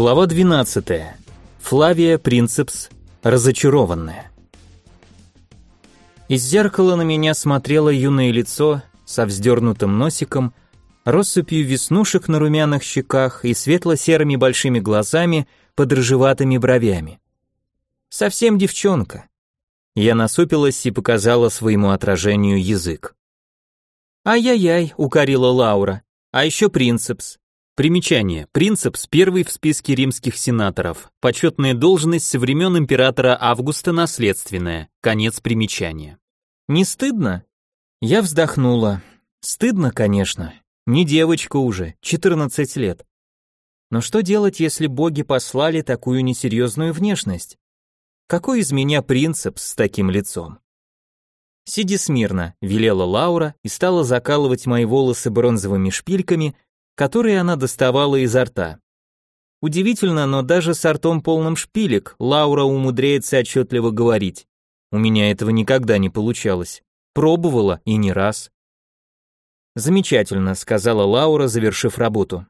Глава 12. Флавия Принцепс, разочарованная. Из зеркала на меня смотрело юное лицо со вздернутым носиком, россыпью веснушек на румяных щеках и светло-серыми большими глазами под рыжеватыми бровями. Совсем девчонка. Я насупилась и показала своему отражению язык. «Ай-яй-яй», — укорила Лаура. «А еще принцепс. Примечание. Принцепс первый в списке римских сенаторов. Почетная должность со времен императора Августа наследственная. Конец примечания. Не стыдно? Я вздохнула. Стыдно, конечно. Не девочка уже, 14 лет. Но что делать, если боги послали такую несерьезную внешность? Какой из меня принцепс с таким лицом? «Сиди смирно», — велела Лаура и стала закалывать мои волосы бронзовыми шпильками, которые она доставала изо рта. Удивительно, но даже с ртом полным шпилек Лаура умудряется отчетливо говорить. У меня этого никогда не получалось. Пробовала и не раз. Замечательно, сказала Лаура, завершив работу.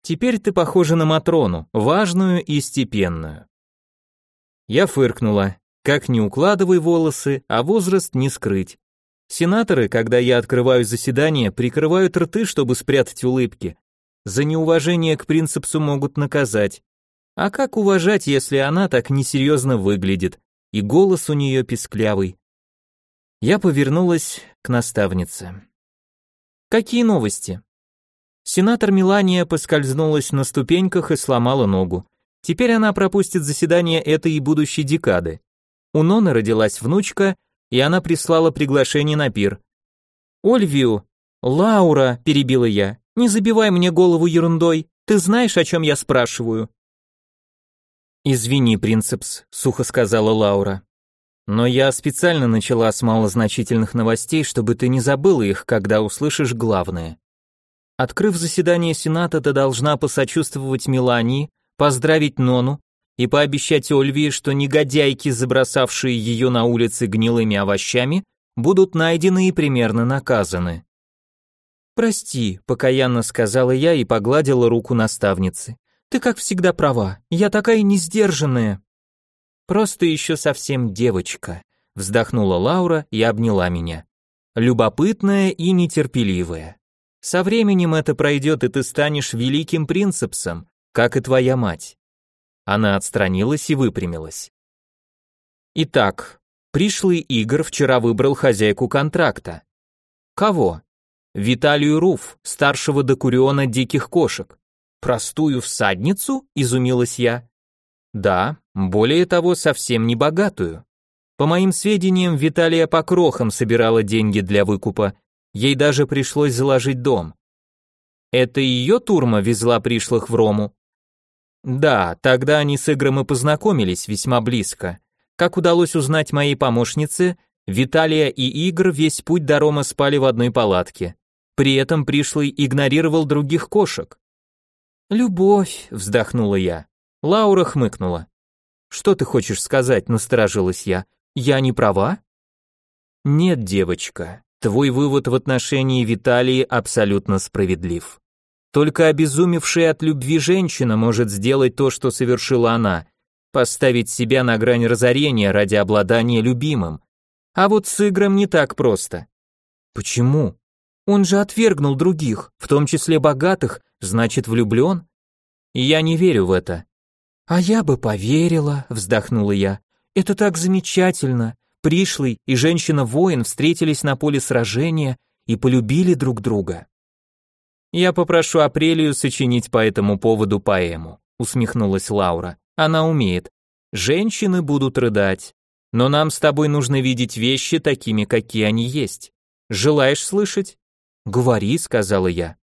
Теперь ты похожа на Матрону, важную и степенную. Я фыркнула. Как не укладывай волосы, а возраст не скрыть. Сенаторы, когда я открываю заседание, прикрывают рты, чтобы спрятать улыбки, за неуважение к принципсу могут наказать. А как уважать, если она так несерьезно выглядит, и голос у нее писклявый? Я повернулась к наставнице. Какие новости? Сенатор Милания поскользнулась на ступеньках и сломала ногу. Теперь она пропустит заседание этой и будущей декады. У Ноны родилась внучка, и она прислала приглашение на пир. «Ольвию, Лаура», — перебила я, не забивай мне голову ерундой. Ты знаешь, о чем я спрашиваю?» «Извини, принцепс», — сухо сказала Лаура. «Но я специально начала с малозначительных новостей, чтобы ты не забыла их, когда услышишь главное. Открыв заседание Сената, ты должна посочувствовать Мелании, поздравить Нону и пообещать Ольвии, что негодяйки, забросавшие ее на улице гнилыми овощами, будут найдены и примерно наказаны. «Прости», — покаянно сказала я и погладила руку наставницы. «Ты, как всегда, права. Я такая несдержанная». «Просто еще совсем девочка», — вздохнула Лаура и обняла меня. «Любопытная и нетерпеливая. Со временем это пройдет, и ты станешь великим принцепсом, как и твоя мать». Она отстранилась и выпрямилась. «Итак, пришлый Игорь вчера выбрал хозяйку контракта. Кого? Виталию Руф, старшего докуриона диких кошек. Простую всадницу? изумилась я. Да, более того, совсем не богатую. По моим сведениям, Виталия по крохам собирала деньги для выкупа. Ей даже пришлось заложить дом. Это ее турма везла пришлых в Рому? Да, тогда они с Игром и познакомились весьма близко. Как удалось узнать моей помощнице, Виталия и Игр весь путь до Рома спали в одной палатке. При этом пришлый игнорировал других кошек. «Любовь», — вздохнула я. Лаура хмыкнула. «Что ты хочешь сказать?» — насторожилась я. «Я не права?» «Нет, девочка, твой вывод в отношении Виталии абсолютно справедлив. Только обезумевшая от любви женщина может сделать то, что совершила она, поставить себя на грань разорения ради обладания любимым. А вот с Игром не так просто. Почему? Он же отвергнул других, в том числе богатых, значит, влюблен? Я не верю в это. А я бы поверила, вздохнула я. Это так замечательно. Пришлый и женщина-воин встретились на поле сражения и полюбили друг друга. Я попрошу Апрелию сочинить по этому поводу поэму, усмехнулась Лаура. Она умеет. Женщины будут рыдать. Но нам с тобой нужно видеть вещи такими, какие они есть. Желаешь слышать? «Говори», — сказала я.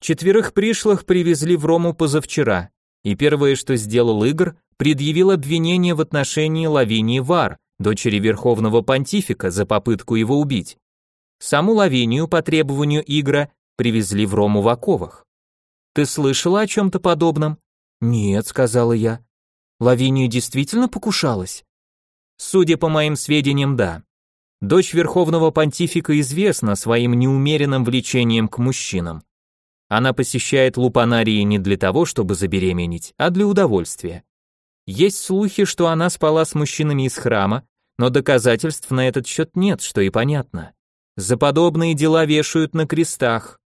Четверых пришлых привезли в Рому позавчера, и первое, что сделал Игорь, предъявил обвинение в отношении Лавинии Вар, дочери Верховного Понтифика, за попытку его убить. Саму Лавинию по требованию Игра привезли в Рому в оковах. «Ты слышала о чем-то подобном?» «Нет», — сказала я. «Лавинию действительно покушалась?» «Судя по моим сведениям, да. Дочь верховного понтифика известна своим неумеренным влечением к мужчинам. Она посещает лупанарии не для того, чтобы забеременеть, а для удовольствия. Есть слухи, что она спала с мужчинами из храма, но доказательств на этот счет нет, что и понятно. За подобные дела вешают на крестах.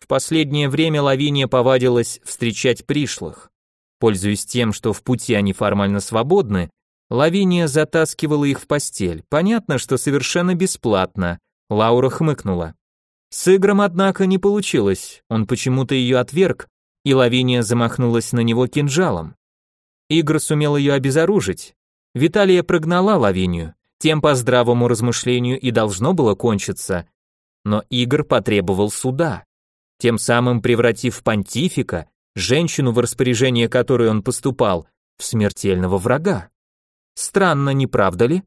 В последнее время Лавиния повадилась встречать пришлых. Пользуясь тем, что в пути они формально свободны, Лавиния затаскивала их в постель. Понятно, что совершенно бесплатно. Лаура хмыкнула. С Игром, однако, не получилось. Он почему-то ее отверг, и Лавиния замахнулась на него кинжалом. Игр сумел ее обезоружить. Виталия прогнала Лавинию. Тем по здравому размышлению и должно было кончиться. Но Игр потребовал суда, тем самым превратив понтифика, женщину, в распоряжение которой он поступал, в смертельного врага. Странно, не правда ли?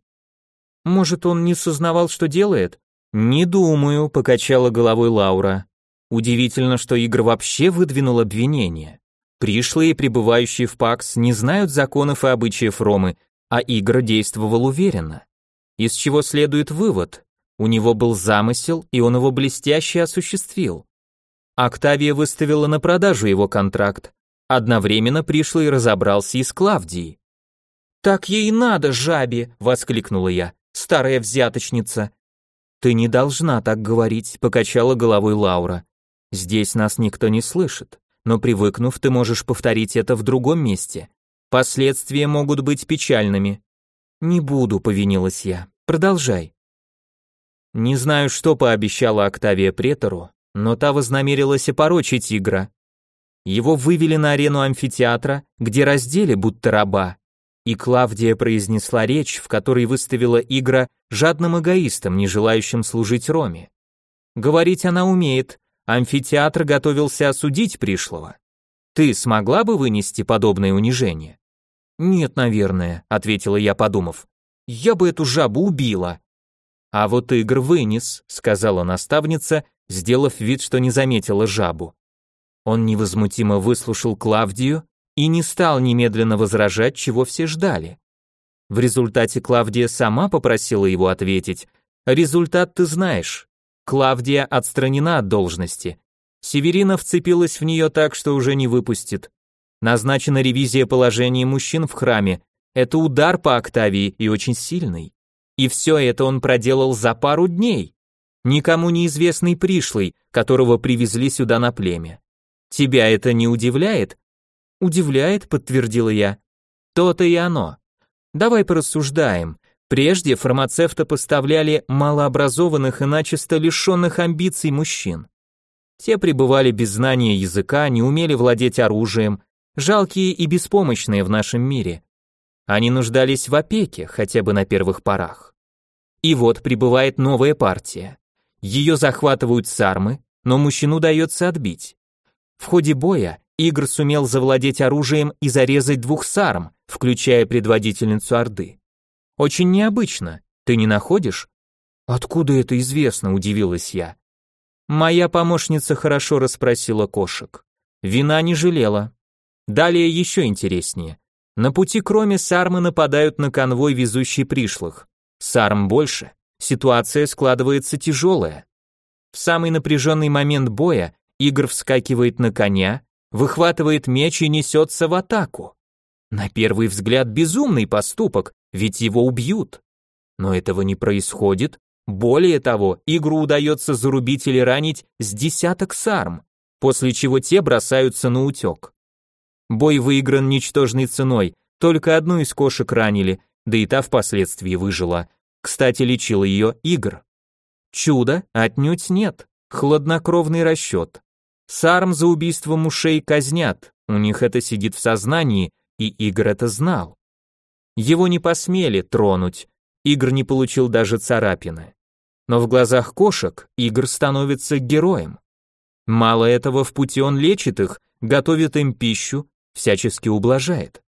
Может, он не сознавал, что делает? Не думаю, покачала головой Лаура. Удивительно, что Игр вообще выдвинул обвинение. Пришлые, пребывающие в ПАКС, не знают законов и обычаев Ромы, а Игр действовал уверенно. Из чего следует вывод? У него был замысел, и он его блестяще осуществил. Октавия выставила на продажу его контракт. Одновременно пришлый разобрался и с Клавдией. «Так ей надо, жабе!» — воскликнула я. «Старая взяточница!» «Ты не должна так говорить», — покачала головой Лаура. «Здесь нас никто не слышит но привыкнув, ты можешь повторить это в другом месте. Последствия могут быть печальными. Не буду, повинилась я. Продолжай. Не знаю, что пообещала Октавия претору, но та вознамерилась опорочить Игра. Его вывели на арену амфитеатра, где раздели будто раба, и Клавдия произнесла речь, в которой выставила Игра жадным эгоистом, не желающим служить Роме. Говорить она умеет, Амфитеатр готовился осудить пришлого. Ты смогла бы вынести подобное унижение? Нет, наверное, ответила я, подумав. Я бы эту жабу убила. А вот Игр вынес, сказала наставница, сделав вид, что не заметила жабу. Он невозмутимо выслушал Клавдию и не стал немедленно возражать, чего все ждали. В результате Клавдия сама попросила его ответить. Результат ты знаешь. Клавдия отстранена от должности. Северина вцепилась в нее так, что уже не выпустит. Назначена ревизия положения мужчин в храме. Это удар по Октавии и очень сильный. И все это он проделал за пару дней. Никому неизвестный пришлый, которого привезли сюда на племя. Тебя это не удивляет? Удивляет, подтвердила я. То-то и оно. Давай порассуждаем. Прежде фармацевта поставляли малообразованных и начисто лишенных амбиций мужчин. Те пребывали без знания языка, не умели владеть оружием, жалкие и беспомощные в нашем мире. Они нуждались в опеке, хотя бы на первых порах. И вот прибывает новая партия. Ее захватывают сармы, но мужчину удается отбить. В ходе боя Игр сумел завладеть оружием и зарезать двух сарм, включая предводительницу Орды. Очень необычно. Ты не находишь? Откуда это известно, удивилась я. Моя помощница хорошо расспросила кошек. Вина не жалела. Далее еще интереснее. На пути кроме сармы нападают на конвой, везущий пришлых. Сарм больше. Ситуация складывается тяжелая. В самый напряженный момент боя Игр вскакивает на коня, выхватывает меч и несется в атаку. На первый взгляд безумный поступок, ведь его убьют. Но этого не происходит. Более того, игру удается зарубить или ранить с десяток сарм, после чего те бросаются на утек. Бой выигран ничтожной ценой, только одну из кошек ранили, да и та впоследствии выжила. Кстати, лечил ее Игр. Чудо отнюдь нет, хладнокровный расчет. Сарм за убийство мушей казнят, у них это сидит в сознании, и Игр это знал. Его не посмели тронуть, Игр не получил даже царапины. Но в глазах кошек Игр становится героем. Мало этого, в пути он лечит их, готовит им пищу, всячески ублажает.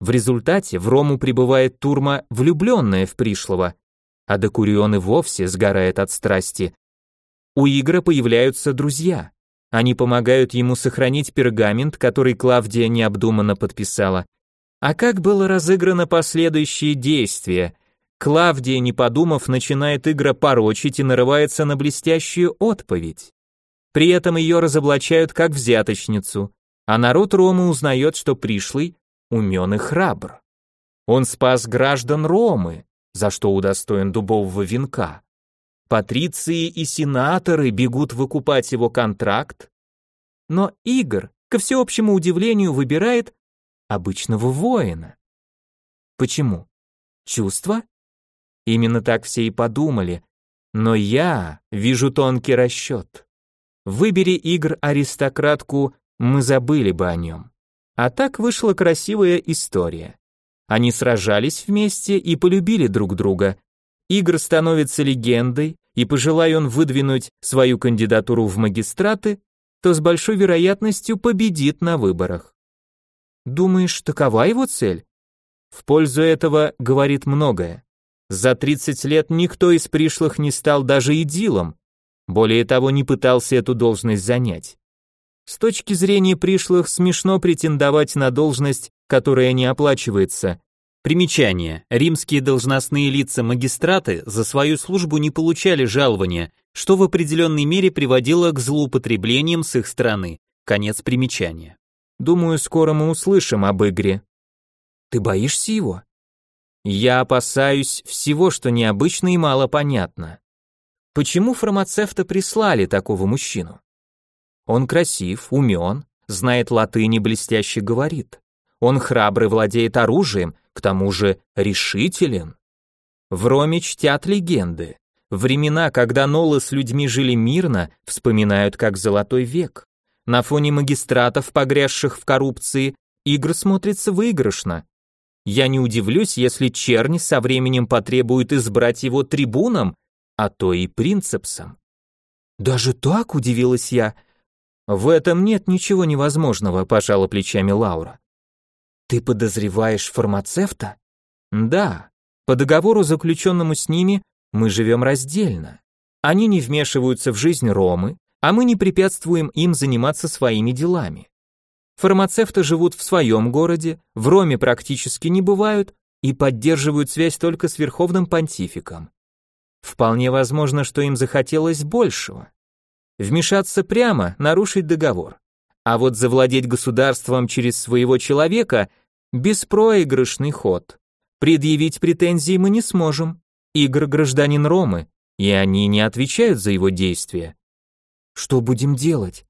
В результате в Рому прибывает Турма, влюбленная в пришлого, а Декурион и вовсе сгорает от страсти. У Игра появляются друзья. Они помогают ему сохранить пергамент, который Клавдия необдуманно подписала, а как было разыграно последующее действие? Клавдия, не подумав, начинает игра порочить и нарывается на блестящую отповедь. При этом ее разоблачают как взяточницу, а народ Ромы узнает, что пришлый умен и храбр. Он спас граждан Ромы, за что удостоен дубового венка. Патриции и сенаторы бегут выкупать его контракт. Но Игорь, ко всеобщему удивлению, выбирает обычного воина. Почему? Чувство? Именно так все и подумали. Но я вижу тонкий расчет. Выбери Игр аристократку, мы забыли бы о нем. А так вышла красивая история. Они сражались вместе и полюбили друг друга. Игр становится легендой, и пожелая он выдвинуть свою кандидатуру в магистраты, то с большой вероятностью победит на выборах. Думаешь, такова его цель? В пользу этого говорит многое. За 30 лет никто из пришлых не стал даже идилом, более того, не пытался эту должность занять. С точки зрения пришлых смешно претендовать на должность, которая не оплачивается. Примечание. Римские должностные лица-магистраты за свою службу не получали жалования, что в определенной мере приводило к злоупотреблениям с их стороны. Конец примечания. Думаю, скоро мы услышим об Игре. Ты боишься его? Я опасаюсь всего, что необычно и мало понятно. Почему фармацевта прислали такого мужчину? Он красив, умен, знает латынь и блестяще говорит. Он храбрый владеет оружием, к тому же решителен. В Роме чтят легенды. Времена, когда Нолы с людьми жили мирно, вспоминают как золотой век. На фоне магистратов, погрязших в коррупции, игры смотрятся выигрышно. Я не удивлюсь, если чернь со временем потребует избрать его трибуном, а то и принцепсом. Даже так удивилась я, в этом нет ничего невозможного, пожала плечами Лаура. Ты подозреваешь фармацевта? Да. По договору, заключенному с ними, мы живем раздельно. Они не вмешиваются в жизнь Ромы, а мы не препятствуем им заниматься своими делами. Фармацевты живут в своем городе, в Роме практически не бывают и поддерживают связь только с верховным понтификом. Вполне возможно, что им захотелось большего. Вмешаться прямо, нарушить договор. А вот завладеть государством через своего человека – беспроигрышный ход. Предъявить претензии мы не сможем. Игр гражданин Ромы, и они не отвечают за его действия. Что будем делать?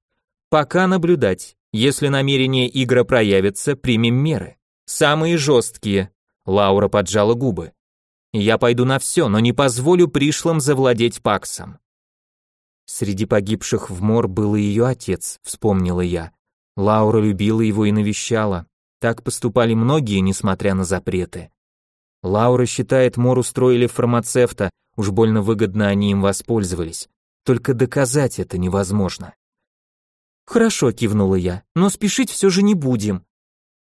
Пока наблюдать. Если намерение Игра проявится, примем меры. Самые жесткие. Лаура поджала губы. Я пойду на все, но не позволю пришлым завладеть Паксом. Среди погибших в мор был и ее отец, вспомнила я. Лаура любила его и навещала. Так поступали многие, несмотря на запреты. Лаура считает, мор устроили фармацевта, уж больно выгодно они им воспользовались. Только доказать это невозможно. Хорошо, кивнула я, но спешить все же не будем.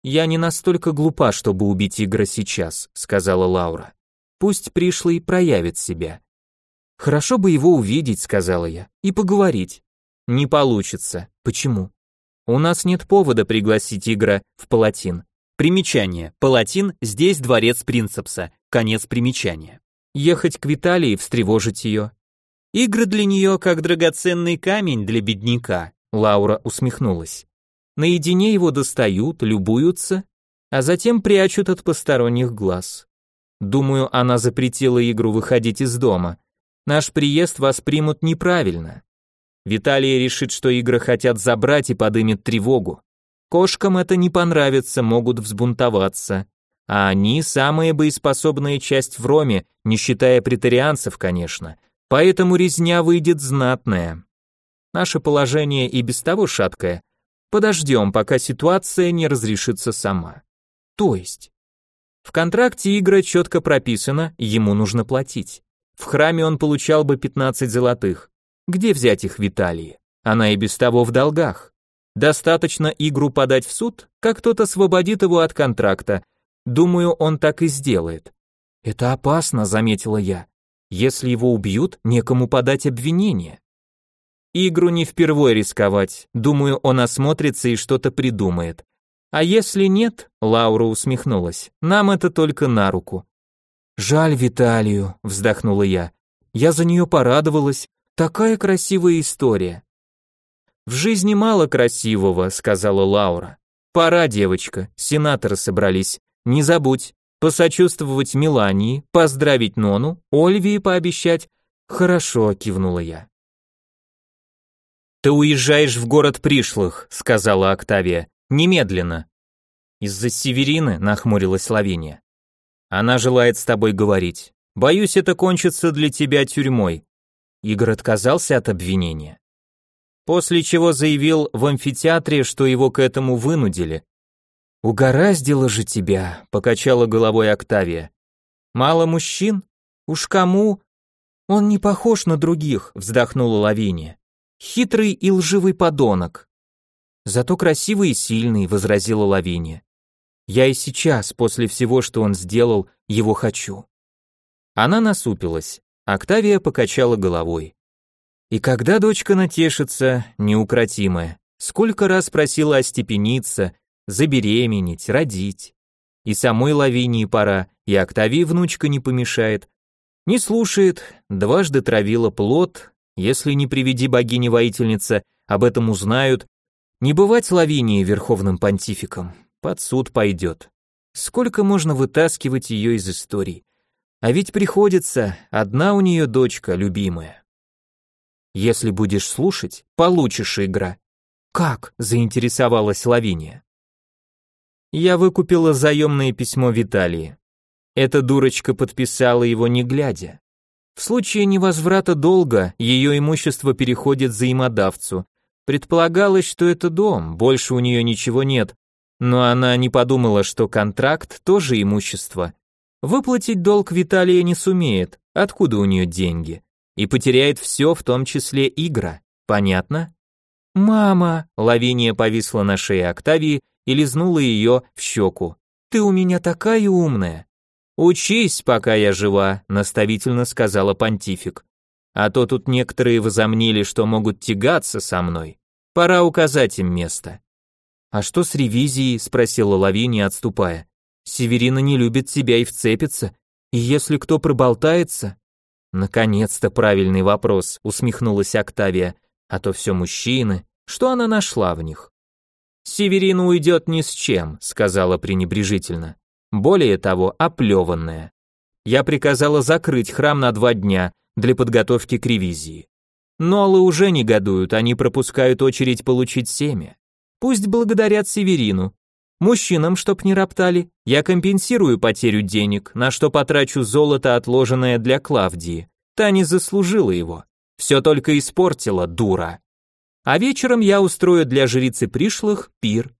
Я не настолько глупа, чтобы убить Игра сейчас, сказала Лаура. Пусть пришлый проявит себя. Хорошо бы его увидеть, сказала я, и поговорить. Не получится. Почему? У нас нет повода пригласить Игра в Палатин. Примечание. Палатин здесь дворец Принцепса. Конец примечания. Ехать к Виталии, встревожить ее. Игры для нее как драгоценный камень для бедняка. Лаура усмехнулась. Наедине его достают, любуются, а затем прячут от посторонних глаз. Думаю, она запретила игру выходить из дома, Наш приезд воспримут неправильно. Виталий решит, что игры хотят забрать и подымет тревогу. Кошкам это не понравится, могут взбунтоваться. А они самая боеспособная часть в Роме, не считая претарианцев, конечно. Поэтому резня выйдет знатная. Наше положение и без того шаткое. Подождем, пока ситуация не разрешится сама. То есть? В контракте игры четко прописано, ему нужно платить. В храме он получал бы 15 золотых. Где взять их Виталии? Она и без того в долгах. Достаточно игру подать в суд, как кто-то освободит его от контракта. Думаю, он так и сделает. Это опасно, заметила я. Если его убьют, некому подать обвинение. Игру не впервой рисковать. Думаю, он осмотрится и что-то придумает. А если нет, Лаура усмехнулась. Нам это только на руку. Жаль Виталию, вздохнула я. Я за нее порадовалась. Такая красивая история. В жизни мало красивого, сказала Лаура. Пора, девочка, сенаторы собрались. Не забудь посочувствовать Мелании, поздравить Нону, Ольвии пообещать. Хорошо, кивнула я. Ты уезжаешь в город пришлых, сказала Октавия. Немедленно. Из-за Северины нахмурилась Лавиния. Она желает с тобой говорить. Боюсь, это кончится для тебя тюрьмой. Игорь отказался от обвинения. После чего заявил в амфитеатре, что его к этому вынудили. «Угораздило же тебя», — покачала головой Октавия. «Мало мужчин? Уж кому?» «Он не похож на других», — вздохнула Лавиния. «Хитрый и лживый подонок». «Зато красивый и сильный», — возразила Лавиния. «Я и сейчас, после всего, что он сделал, его хочу». Она насупилась. Октавия покачала головой. И когда дочка натешится, неукротимая, сколько раз просила остепениться, забеременеть, родить. И самой Лавинии пора, и Октавии внучка не помешает. Не слушает, дважды травила плод, если не приведи богини-воительница, об этом узнают. Не бывать Лавинии верховным понтификом, под суд пойдет. Сколько можно вытаскивать ее из историй? А ведь приходится, одна у нее дочка любимая. Если будешь слушать, получишь игра. Как? заинтересовалась Лавиния. Я выкупила заемное письмо Виталии. Эта дурочка подписала его не глядя. В случае невозврата долга ее имущество переходит взаимодавцу. Предполагалось, что это дом, больше у нее ничего нет, но она не подумала, что контракт тоже имущество. Выплатить долг Виталия не сумеет, откуда у нее деньги? И потеряет все, в том числе игра. Понятно? «Мама!» — Лавиния повисла на шее Октавии и лизнула ее в щеку. «Ты у меня такая умная!» «Учись, пока я жива», — наставительно сказала понтифик. «А то тут некоторые возомнили, что могут тягаться со мной. Пора указать им место». «А что с ревизией?» — спросила Лавиния, отступая. «Северина не любит тебя и вцепится. И если кто проболтается...» «Наконец-то правильный вопрос», — усмехнулась Октавия. «А то все мужчины. Что она нашла в них?» «Северина уйдет ни с чем», — сказала пренебрежительно. Более того, оплеванная. Я приказала закрыть храм на два дня для подготовки к ревизии. Нолы уже негодуют, они пропускают очередь получить семя. Пусть благодарят Северину. Мужчинам, чтоб не роптали, я компенсирую потерю денег, на что потрачу золото, отложенное для Клавдии. Та не заслужила его. Все только испортила, дура. А вечером я устрою для жрицы пришлых пир.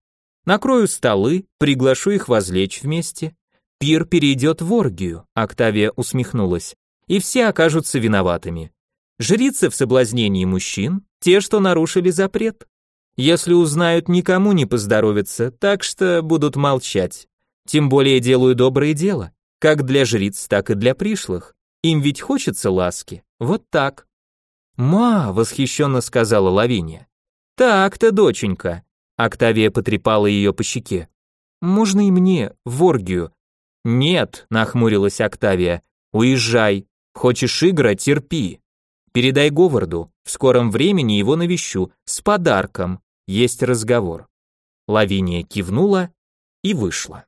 Накрою столы, приглашу их возлечь вместе. Пир перейдет в оргию, Октавия усмехнулась, и все окажутся виноватыми. Жрицы в соблазнении мужчин, те, что нарушили запрет. Если узнают, никому не поздоровится, так что будут молчать. Тем более делаю доброе дело, как для жриц, так и для пришлых. Им ведь хочется ласки. Вот так. «Ма!» — восхищенно сказала Лавиния. «Так-то, доченька!» Октавия потрепала ее по щеке. «Можно и мне, в оргию?» «Нет», — нахмурилась Октавия, — «уезжай. Хочешь игра, терпи. Передай Говарду, в скором времени его навещу, с подарком. Есть разговор». Лавиния кивнула и вышла.